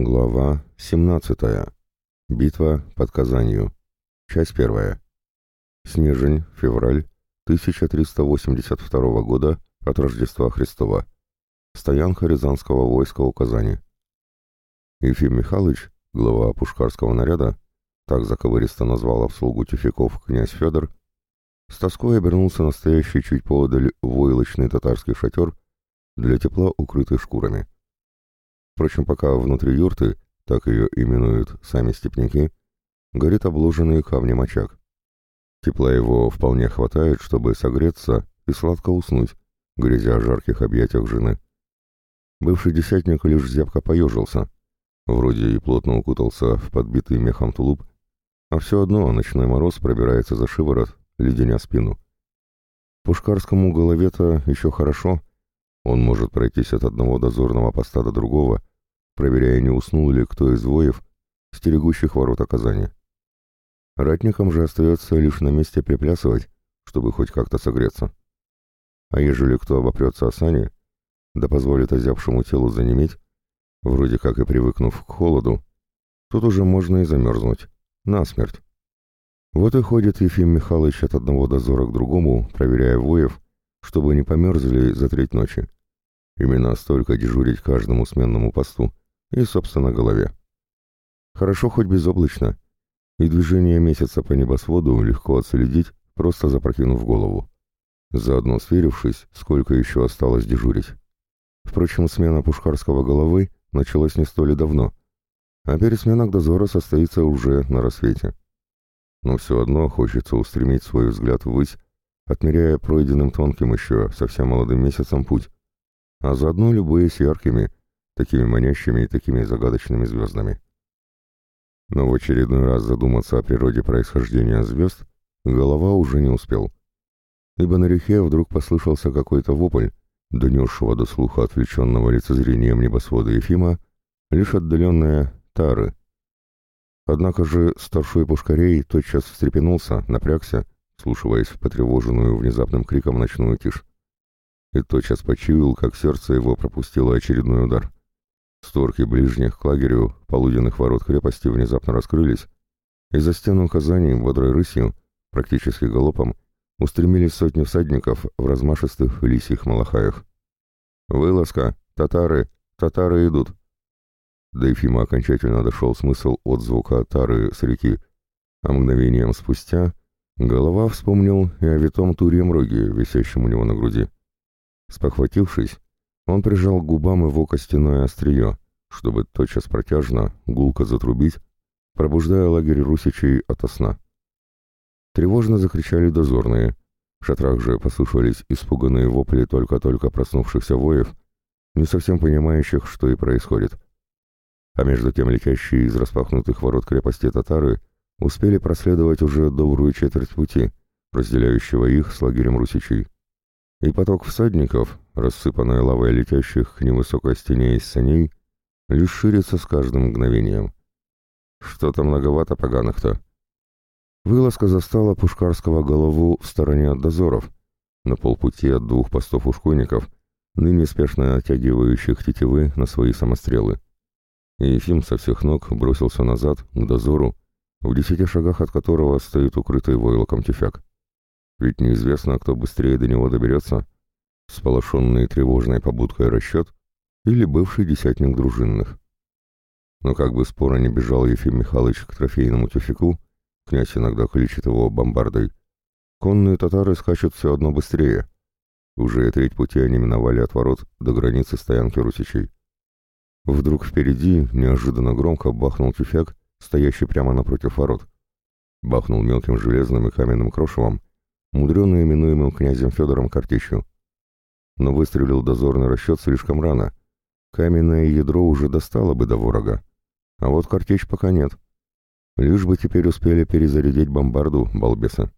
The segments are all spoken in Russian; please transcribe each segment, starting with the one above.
Глава 17. Битва под Казанью. Часть первая. Снежень, февраль 1382 года от Рождества Христова. Стоянка Рязанского войска у Казани. Ефим Михайлович, глава пушкарского наряда, так заковыристо назвал обслугу тюфяков князь Федор, с тоской обернулся настоящий чуть поодаль войлочный татарский шатер для тепла, укрытый шкурами. Впрочем, пока внутри юрты, так ее именуют сами степняки, горит обложенный камнем очаг. Тепла его вполне хватает, чтобы согреться и сладко уснуть, грязя о жарких объятиях жены. Бывший десятник лишь зябко поежился, вроде и плотно укутался в подбитый мехом тулуп, а все одно ночной мороз пробирается за шиворот, леденя спину. Пушкарскому голове-то еще хорошо, он может пройтись от одного дозорного поста до другого, проверяя, не уснул ли кто из воев, стерегущих ворота Казани. Ратникам же остается лишь на месте приплясывать, чтобы хоть как-то согреться. А ежели кто обопрется о сани, да позволит озябшему телу занеметь, вроде как и привыкнув к холоду, тут уже можно и замерзнуть, насмерть. Вот и ходит Ефим Михайлович от одного дозора к другому, проверяя воев, чтобы не померзли за треть ночи. Именно столько дежурить каждому сменному посту и, собственно, голове. Хорошо хоть безоблачно, и движение месяца по небосводу легко отследить, просто запрокинув голову. Заодно сверившись, сколько еще осталось дежурить. Впрочем, смена пушкарского головы началась не столь давно, а пересмена к дозора состоится уже на рассвете. Но все одно хочется устремить свой взгляд ввысь, отмеряя пройденным тонким еще совсем молодым месяцем путь, а заодно любуясь яркими, такими манящими и такими загадочными звездами. Но в очередной раз задуматься о природе происхождения звезд голова уже не успел. Ибо на реке вдруг послышался какой-то вопль, донесшего до слуха отвлеченного лицезрением небосвода Ефима, лишь отдаленные тары. Однако же старшой пушкарей тотчас встрепенулся, напрягся, слушаясь в потревоженную внезапным криком ночную тишь. И тотчас почуял, как сердце его пропустило очередной удар. Створки ближних к лагерю полуденных ворот крепости внезапно раскрылись, и за стену Казани бодрой рысью, практически галопом, устремились сотни всадников в размашистых лисьих малахаях. «Вылазка! Татары! Татары идут!» До Ефима окончательно дошел смысл от звука тары с реки, а мгновением спустя голова вспомнил и о витом турьем роге, висящем у него на груди. Спохватившись, он прижал к губам его костяное острие, чтобы тотчас протяжно, гулко затрубить, пробуждая лагерь русичей ото сна. Тревожно закричали дозорные. В шатрах же послышались испуганные вопли только-только проснувшихся воев, не совсем понимающих, что и происходит. А между тем летящие из распахнутых ворот крепости татары успели проследовать уже добрую четверть пути, разделяющего их с лагерем русичей. И поток всадников, рассыпанная лавой летящих к невысокой стене из саней, лишь ширится с каждым мгновением. Что-то многовато поганых-то. Вылазка застала пушкарского голову в стороне от дозоров, на полпути от двух постов ушкуйников, ныне спешно оттягивающих тетивы на свои самострелы. И Ефим со всех ног бросился назад, к дозору, в десяти шагах от которого стоит укрытый войлоком тюфяк. Ведь неизвестно, кто быстрее до него доберется, сполошенный тревожной побудкой расчет или бывший десятник дружинных. Но как бы споро не бежал Ефим Михайлович к трофейному тюфику, князь иногда кличет его бомбардой, конные татары скачут все одно быстрее. Уже и треть пути они миновали от ворот до границы стоянки русичей. Вдруг впереди неожиданно громко бахнул тюфяк, стоящий прямо напротив ворот. Бахнул мелким железным и каменным крошевом, мудренно именуемым князем Федором картечью. Но выстрелил дозорный расчет слишком рано. Каменное ядро уже достало бы до ворога. А вот картечь пока нет. Лишь бы теперь успели перезарядить бомбарду, балбеса.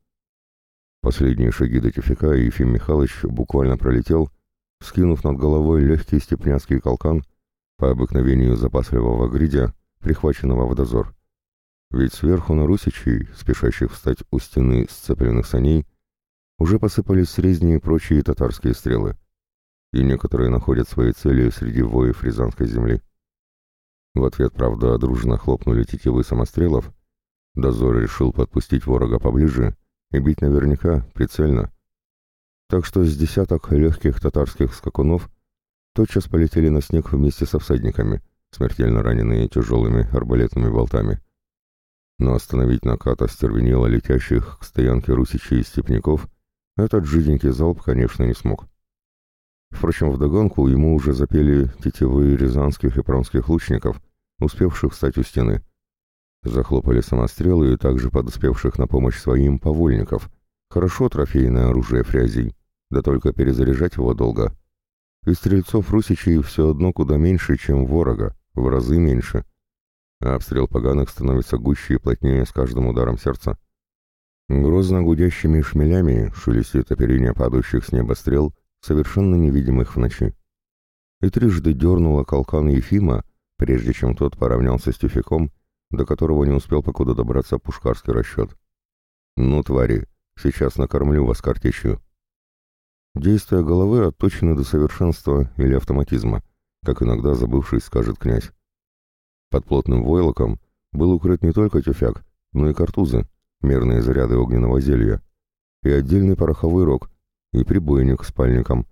Последние шаги до тюфяка Ефим Михайлович буквально пролетел, скинув над головой легкий степняцкий колкан, по обыкновению запасливого гридя, прихваченного в дозор. Ведь сверху на русичей, спешащих встать у стены сцепленных саней, уже посыпались срезни и прочие татарские стрелы, и некоторые находят свои цели среди воев Рязанской земли. В ответ, правда, дружно хлопнули тетивы самострелов. Дозор решил подпустить ворога поближе и бить наверняка, прицельно. Так что с десяток легких татарских скакунов тотчас полетели на снег вместе со всадниками, смертельно раненые тяжелыми арбалетными болтами. Но остановить накат остервенело летящих к стоянке русичей и степняков этот жиденький залп, конечно, не смог. Впрочем, вдогонку ему уже запели тетивы рязанских и промских лучников, успевших встать у стены. Захлопали самострелы и также подоспевших на помощь своим повольников. Хорошо трофейное оружие фрязей, да только перезаряжать его долго. И стрельцов русичей все одно куда меньше, чем ворога, в разы меньше. А обстрел поганых становится гуще и плотнее с каждым ударом сердца. Грозно гудящими шмелями шелестит оперение падающих с неба стрел, совершенно невидимых в ночи. И трижды дернула колкан Ефима, прежде чем тот поравнялся с тюфяком, до которого не успел покуда добраться пушкарский расчет. «Ну, твари, сейчас накормлю вас картечью». Действия головы отточены до совершенства или автоматизма, как иногда забывшись скажет князь. Под плотным войлоком был укрыт не только тюфяк, но и картузы, мерные заряды огненного зелья, и отдельный пороховой рог, и прибойник с пальником.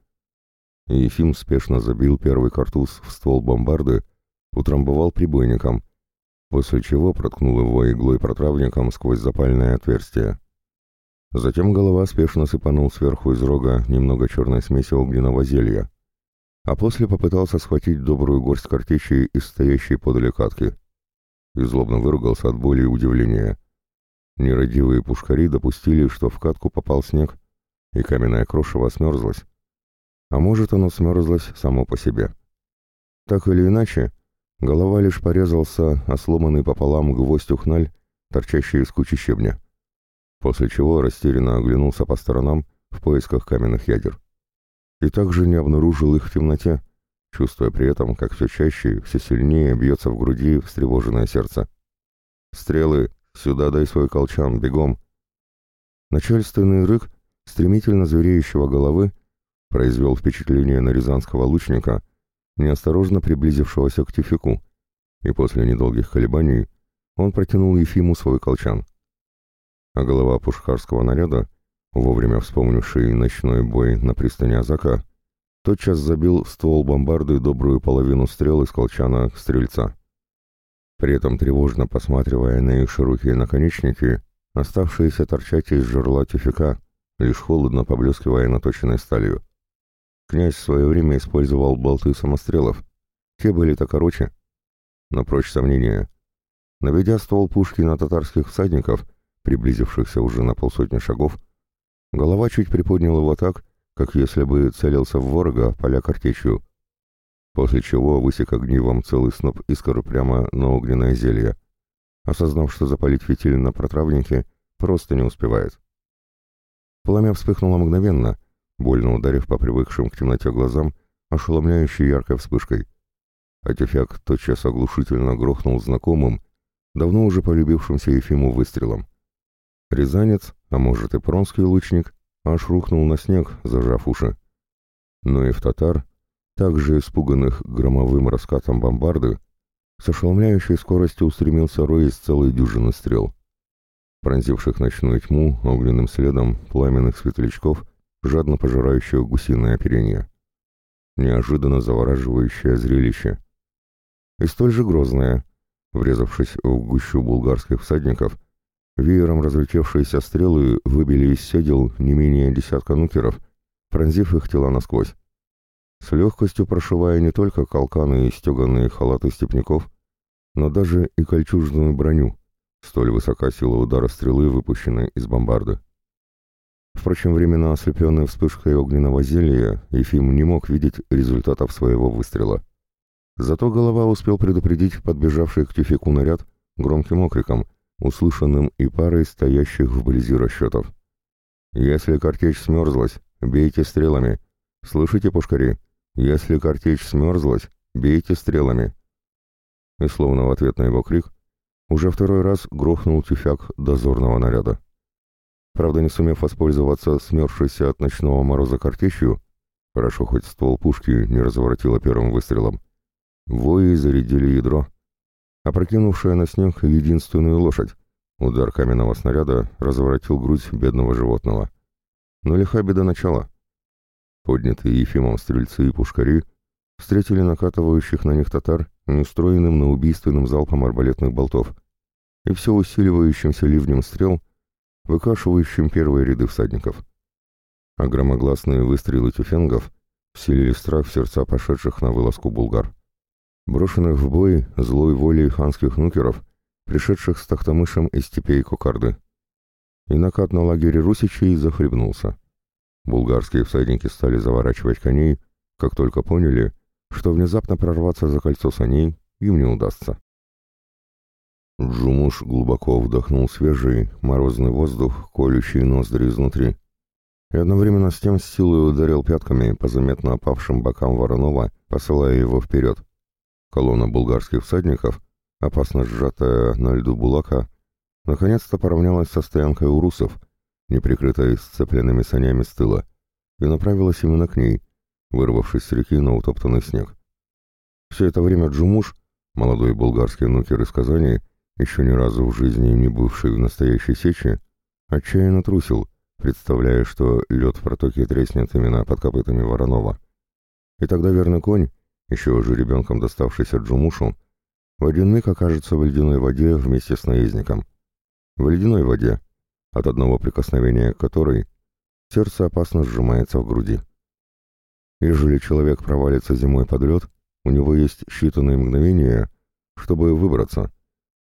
Ефим спешно забил первый картуз в ствол бомбарды, утрамбовал прибойником, после чего проткнул его иглой протравником сквозь запальное отверстие. Затем голова спешно сыпанул сверху из рога немного черной смеси огненного зелья, а после попытался схватить добрую горсть картечи из стоящей подле катки. И злобно выругался от боли и удивления. Нерадивые пушкари допустили, что в катку попал снег, и каменное крошево смерзлось. А может, оно смерзлось само по себе. Так или иначе, голова лишь порезался, а сломанный пополам гвоздь ухналь, торчащий из кучи щебня. После чего растерянно оглянулся по сторонам в поисках каменных ядер. И также не обнаружил их в темноте, чувствуя при этом, как все чаще, все сильнее бьется в груди встревоженное сердце. «Стрелы! Сюда дай свой колчан! Бегом!» Начальственный рык стремительно звереющего головы произвел впечатление на рязанского лучника, неосторожно приблизившегося к Тифику, и после недолгих колебаний он протянул Ефиму свой колчан. А голова пушхарского наряда, вовремя вспомнивший ночной бой на пристани Азака, тотчас забил в ствол бомбарды добрую половину стрел из колчана стрельца. При этом тревожно посматривая на их широкие наконечники, оставшиеся торчать из жерла тюфика, лишь холодно поблескивая наточенной сталью. Князь в свое время использовал болты самострелов. Те были-то короче. Но прочь сомнения. Наведя ствол пушки на татарских всадников, приблизившихся уже на полсотни шагов, голова чуть приподнял его так, как если бы целился в ворога, поля картечью, после чего высек огнивом целый сноп искр прямо на огненное зелье, осознав, что запалить фитиль на протравнике просто не успевает. Пламя вспыхнуло мгновенно, больно ударив по привыкшим к темноте глазам, ошеломляющей яркой вспышкой. А тюфяк тотчас оглушительно грохнул знакомым, давно уже полюбившимся Ефиму выстрелом. Рязанец, а может и пронский лучник, аж рухнул на снег, зажав уши. Но и в татар, также испуганных громовым раскатом бомбарды, с ошеломляющей скоростью устремился рой из целой дюжины стрел пронзивших ночную тьму огненным следом пламенных светлячков, жадно пожирающих гусиное оперение. Неожиданно завораживающее зрелище. И столь же грозное, врезавшись в гущу булгарских всадников, веером разлетевшиеся стрелы выбили из седел не менее десятка нукеров, пронзив их тела насквозь. С легкостью прошивая не только колканы и стеганые халаты степняков, но даже и кольчужную броню, Столь высока сила удара стрелы, выпущенной из бомбарды. Впрочем, временно ослепленный вспышкой огненного зелья, Ефим не мог видеть результатов своего выстрела. Зато голова успел предупредить подбежавший к тюфику наряд громким окриком, услышанным и парой стоящих вблизи расчетов. «Если картечь смерзлась, бейте стрелами. Слышите, пушкари? Если картечь смерзлась, бейте стрелами». И словно в ответ на его крик, уже второй раз грохнул тюфяк дозорного наряда. Правда, не сумев воспользоваться смерзшейся от ночного мороза картечью, хорошо хоть ствол пушки не разворотило первым выстрелом, вои зарядили ядро, опрокинувшая на снег единственную лошадь. Удар каменного снаряда разворотил грудь бедного животного. Но лиха беда начала. Поднятые Ефимом стрельцы и пушкари встретили накатывающих на них татар неустроенным на убийственным залпом арбалетных болтов и все усиливающимся ливнем стрел, выкашивающим первые ряды всадников. А громогласные выстрелы тюфенгов вселили страх в сердца пошедших на вылазку булгар. Брошенных в бой злой волей ханских нукеров, пришедших с Тахтамышем из степей Кокарды. И накат на лагере русичей захлебнулся. Булгарские всадники стали заворачивать коней, как только поняли, что внезапно прорваться за кольцо саней им не удастся. Джумуш глубоко вдохнул свежий, морозный воздух, колющий ноздри изнутри, и одновременно с тем с силой ударил пятками по заметно опавшим бокам Воронова, посылая его вперед. Колонна булгарских всадников, опасно сжатая на льду булака, наконец-то поравнялась со стоянкой у русов, неприкрытой сцепленными санями с тыла, и направилась именно к ней, вырвавшись с реки на утоптанный снег. Все это время Джумуш, молодой болгарский нукер из Казани, еще ни разу в жизни не бывший в настоящей сече, отчаянно трусил, представляя, что лед в протоке треснет именно под копытами Воронова. И тогда верный конь, еще уже ребенком доставшийся Джумушу, в один миг окажется в ледяной воде вместе с наездником. В ледяной воде, от одного прикосновения которой сердце опасно сжимается в груди. Ежели человек провалится зимой под лед, у него есть считанные мгновения, чтобы выбраться.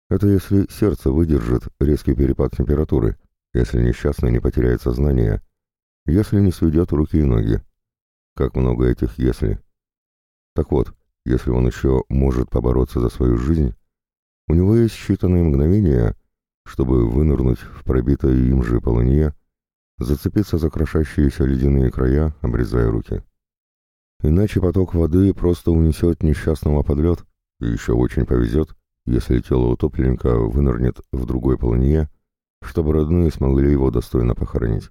Это если сердце выдержит резкий перепад температуры, если несчастный не потеряет сознание, если не сведет руки и ноги. Как много этих «если». Так вот, если он еще может побороться за свою жизнь, у него есть считанные мгновения, чтобы вынырнуть в пробитое им же полынье, зацепиться за крошащиеся ледяные края, обрезая руки. Иначе поток воды просто унесет несчастного под лед, и еще очень повезет, если тело утопленника вынырнет в другой полынье, чтобы родные смогли его достойно похоронить.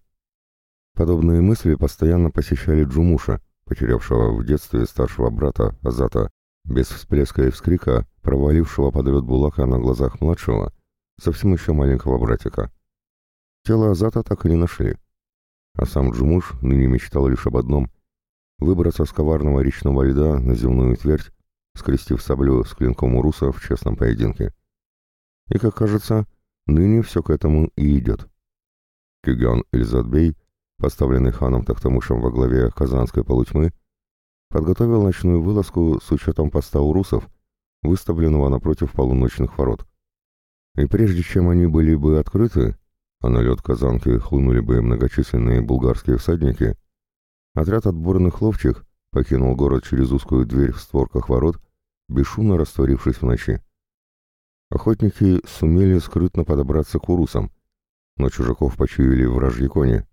Подобные мысли постоянно посещали Джумуша, потерявшего в детстве старшего брата Азата, без всплеска и вскрика, провалившего под лед Булака на глазах младшего, совсем еще маленького братика. Тело Азата так и не нашли. А сам Джумуш ныне мечтал лишь об одном — выбраться с коварного речного льда на земную твердь, скрестив саблю с клинком Уруса в честном поединке. И, как кажется, Ныне все к этому и идет. Кюган Эльзадбей, поставленный ханом Тахтамышем во главе Казанской полутьмы, подготовил ночную вылазку с учетом поста урусов, выставленного напротив полуночных ворот. И прежде чем они были бы открыты, а на лед Казанки хлынули бы многочисленные булгарские всадники, отряд отборных ловчих покинул город через узкую дверь в створках ворот, бесшумно растворившись в ночи. Охотники сумели скрытно подобраться к урусам, но чужаков почуяли вражьи кони.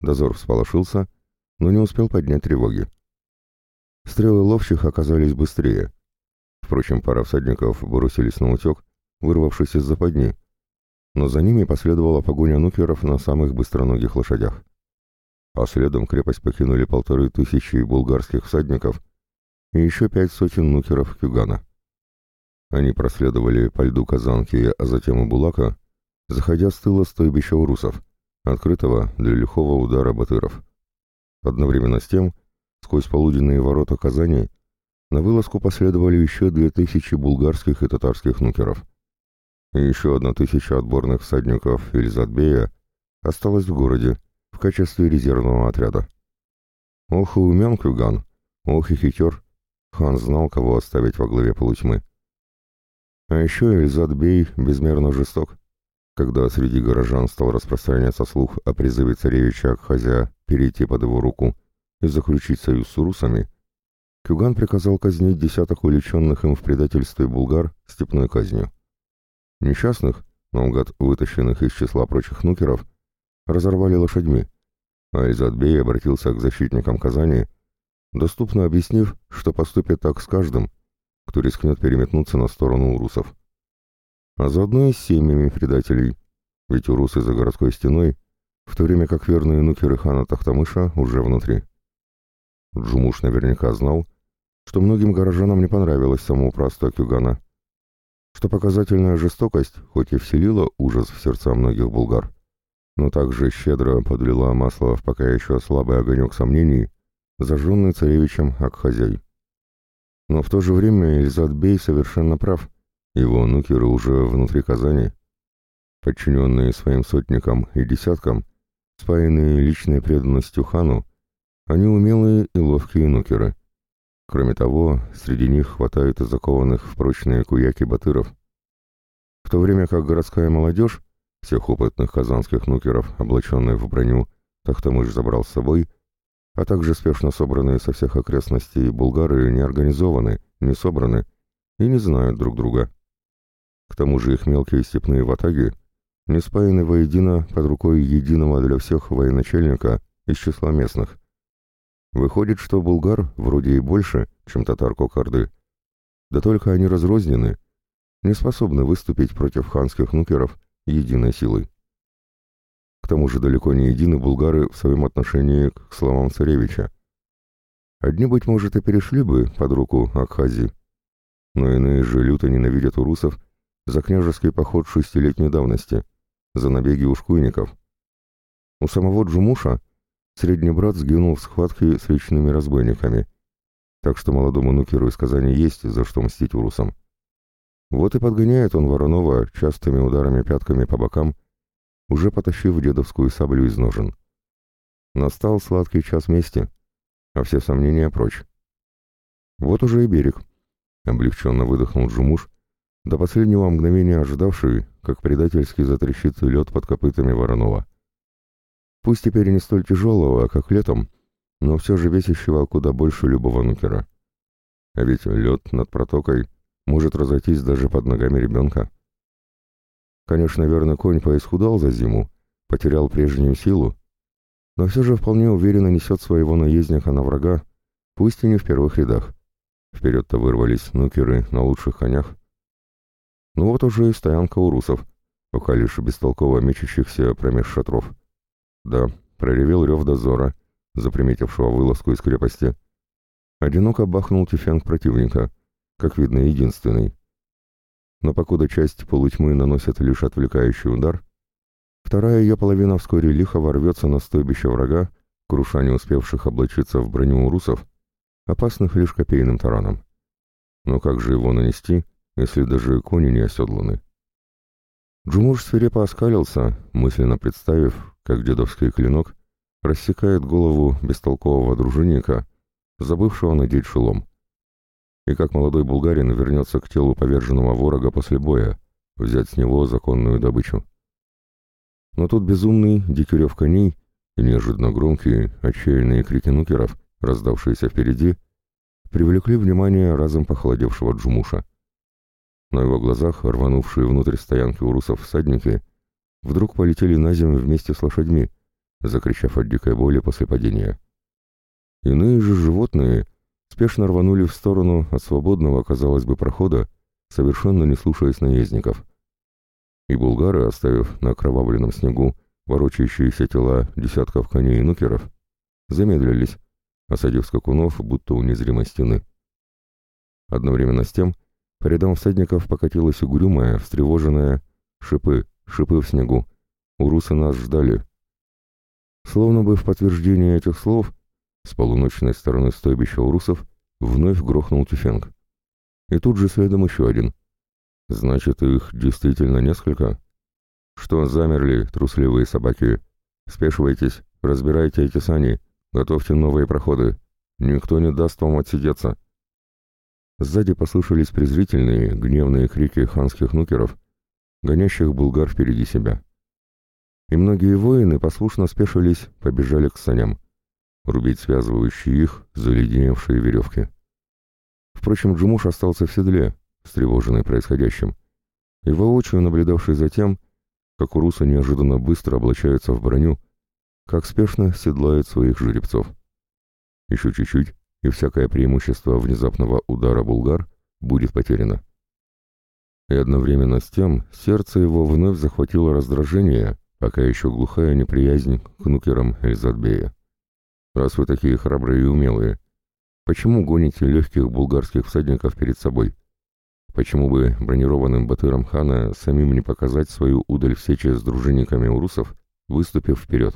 Дозор всполошился, но не успел поднять тревоги. Стрелы ловчих оказались быстрее. Впрочем, пара всадников бросились на утек, вырвавшись из западни, но за ними последовала погоня нукеров на самых быстроногих лошадях. А следом крепость покинули полторы тысячи булгарских всадников и еще пять сотен нукеров Кюгана. Они проследовали по льду Казанки, а затем и Булака, заходя с тыла стойбища урусов, открытого для лихого удара батыров. Одновременно с тем, сквозь полуденные ворота Казани, на вылазку последовали еще две тысячи булгарских и татарских нукеров. И еще одна тысяча отборных всадников Ильзадбея осталась в городе в качестве резервного отряда. Ох и умен Кюган, ох и хитер. Хан знал, кого оставить во главе полутьмы. А еще Эльзад Бей безмерно жесток. Когда среди горожан стал распространяться слух о призыве царевича Акхазя перейти под его руку и заключить союз с русами, Кюган приказал казнить десяток увлеченных им в предательстве булгар степной казнью. Несчастных, наугад вытащенных из числа прочих нукеров, разорвали лошадьми, а Эльзадбей обратился к защитникам Казани, доступно объяснив, что поступит так с каждым, кто рискнет переметнуться на сторону урусов. А заодно и с семьями предателей, ведь урусы за городской стеной, в то время как верные нукеры хана Тахтамыша уже внутри. Джумуш наверняка знал, что многим горожанам не понравилось самоуправство Кюгана. Что показательная жестокость, хоть и вселила ужас в сердца многих булгар, но также щедро подлила масло в пока еще слабый огонек сомнений, зажженный царевичем Акхазяй. Но в то же время Ильзадбей совершенно прав, его нукеры уже внутри Казани. Подчиненные своим сотникам и десяткам, спаянные личной преданностью хану, они умелые и ловкие нукеры. Кроме того, среди них хватает и закованных в прочные куяки батыров. В то время как городская молодежь, всех опытных казанских нукеров, облаченных в броню, Тахтамыш забрал с собой, а также спешно собранные со всех окрестностей булгары не организованы, не собраны и не знают друг друга. К тому же их мелкие степные ватаги не спаяны воедино под рукой единого для всех военачальника из числа местных – Выходит, что булгар вроде и больше, чем татар Кокарды. Да только они разрознены, не способны выступить против ханских нукеров единой силой. К тому же далеко не едины булгары в своем отношении к словам царевича. Одни, быть может, и перешли бы под руку Акхази, но иные же люто ненавидят урусов за княжеский поход шестилетней давности, за набеги ушкуйников. У самого Джумуша Средний брат сгинул в схватке с речными разбойниками, так что молодому нукеру из Казани есть за что мстить урусам. Вот и подгоняет он Воронова частыми ударами пятками по бокам, уже потащив дедовскую саблю из ножен. Настал сладкий час мести, а все сомнения прочь. Вот уже и берег. Облегченно выдохнул Джумуш, до последнего мгновения ожидавший, как предательски затрещит лед под копытами Воронова. Пусть теперь не столь тяжелого, как летом, но все же весящего куда больше любого нукера. А ведь лед над протокой может разойтись даже под ногами ребенка. Конечно, верно, конь поисхудал за зиму, потерял прежнюю силу, но все же вполне уверенно несет своего наездника на врага, пусть и не в первых рядах. Вперед-то вырвались нукеры на лучших конях. Ну вот уже и стоянка у русов, пока лишь бестолково мечущихся промеж шатров. Да, проревел рев дозора, заприметившего вылазку из крепости. Одиноко бахнул тюфянг противника, как видно, единственный. Но покуда часть полутьмы наносит лишь отвлекающий удар, вторая ее половина вскоре лихо ворвется на стойбище врага, круша не успевших облачиться в броню урусов, опасных лишь копейным тараном. Но как же его нанести, если даже кони не оседланы? Джумуш свирепо оскалился, мысленно представив, как дедовский клинок рассекает голову бестолкового дружинника, забывшего надеть шелом. И как молодой булгарин вернется к телу поверженного ворога после боя, взять с него законную добычу. Но тут безумный дикий рев коней и неожиданно громкие, отчаянные крики нукеров, раздавшиеся впереди, привлекли внимание разом похолодевшего Джумуша. На его глазах, рванувшие внутрь стоянки у русов всадники, вдруг полетели на землю вместе с лошадьми, закричав от дикой боли после падения. Иные же животные спешно рванули в сторону от свободного, казалось бы, прохода, совершенно не слушаясь наездников. И булгары, оставив на окровавленном снегу ворочающиеся тела десятков коней и нукеров, замедлились, осадив скакунов, будто у незримой стены. Одновременно с тем по рядам всадников покатилась угрюмая, встревоженная шипы, шипы в снегу. Урусы нас ждали. Словно бы в подтверждение этих слов, с полуночной стороны стойбища урусов вновь грохнул Тюфенг. И тут же следом еще один. Значит, их действительно несколько? Что замерли, трусливые собаки? Спешивайтесь, разбирайте эти сани, готовьте новые проходы. Никто не даст вам отсидеться. Сзади послышались презрительные, гневные крики ханских нукеров, гонящих булгар впереди себя. И многие воины послушно спешились, побежали к саням, рубить связывающие их заледеневшие веревки. Впрочем, Джумуш остался в седле, встревоженный происходящим, и воочию наблюдавший за тем, как урусы неожиданно быстро облачаются в броню, как спешно седлают своих жеребцов. Еще чуть-чуть, и всякое преимущество внезапного удара булгар будет потеряно и одновременно с тем сердце его вновь захватило раздражение, пока еще глухая неприязнь к нукерам Эльзадбея. «Раз вы такие храбрые и умелые, почему гоните легких булгарских всадников перед собой? Почему бы бронированным батырам хана самим не показать свою удаль в сече с дружинниками урусов, выступив вперед?